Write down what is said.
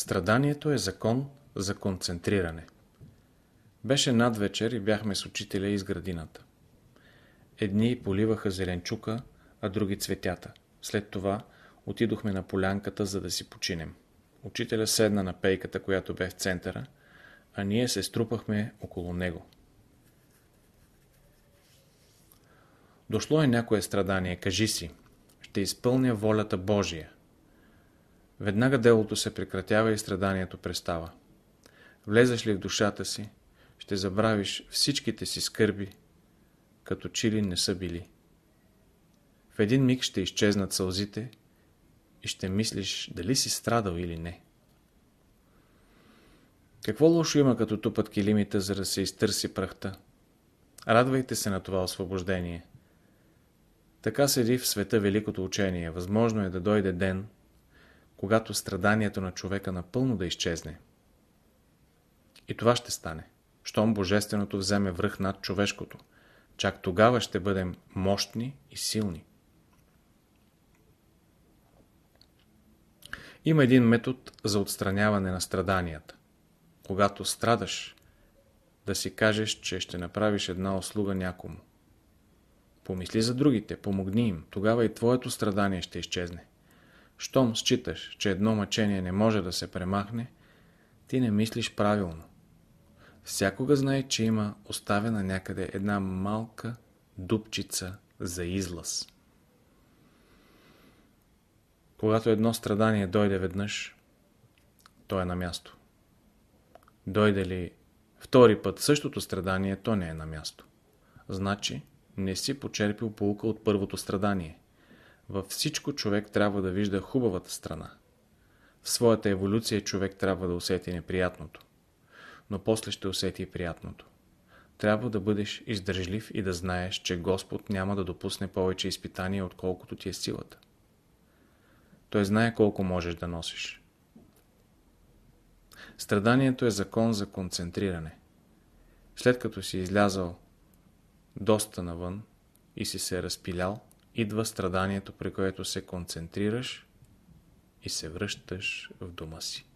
Страданието е закон за концентриране. Беше надвечер и бяхме с учителя из градината. Едни поливаха зеленчука, а други цветята. След това отидохме на полянката, за да си починем. Учителя седна на пейката, която бе в центъра, а ние се струпахме около него. Дошло е някое страдание, кажи си, ще изпълня волята Божия. Веднага делото се прекратява и страданието престава. Влезеш ли в душата си, ще забравиш всичките си скърби, като чили не са били. В един миг ще изчезнат сълзите и ще мислиш дали си страдал или не. Какво лошо има като тупат килимите, за да се изтърси прахта? Радвайте се на това освобождение. Така седи в света великото учение. Възможно е да дойде ден, когато страданието на човека напълно да изчезне. И това ще стане, щом Божественото вземе връх над човешкото. Чак тогава ще бъдем мощни и силни. Има един метод за отстраняване на страданията. Когато страдаш, да си кажеш, че ще направиш една услуга някому. Помисли за другите, помогни им, тогава и твоето страдание ще изчезне. Щом считаш, че едно мъчение не може да се премахне, ти не мислиш правилно. Всякога знай, че има оставена някъде една малка дупчица за излаз. Когато едно страдание дойде веднъж, то е на място. Дойде ли втори път същото страдание, то не е на място. Значи, не си почерпил полука от първото страдание. Във всичко човек трябва да вижда хубавата страна. В своята еволюция човек трябва да усети неприятното. Но после ще усети и приятното. Трябва да бъдеш издържлив и да знаеш, че Господ няма да допусне повече изпитания, отколкото ти е силата. Той знае колко можеш да носиш. Страданието е закон за концентриране. След като си излязал доста навън и си се разпилял, идва страданието, при което се концентрираш и се връщаш в дома си.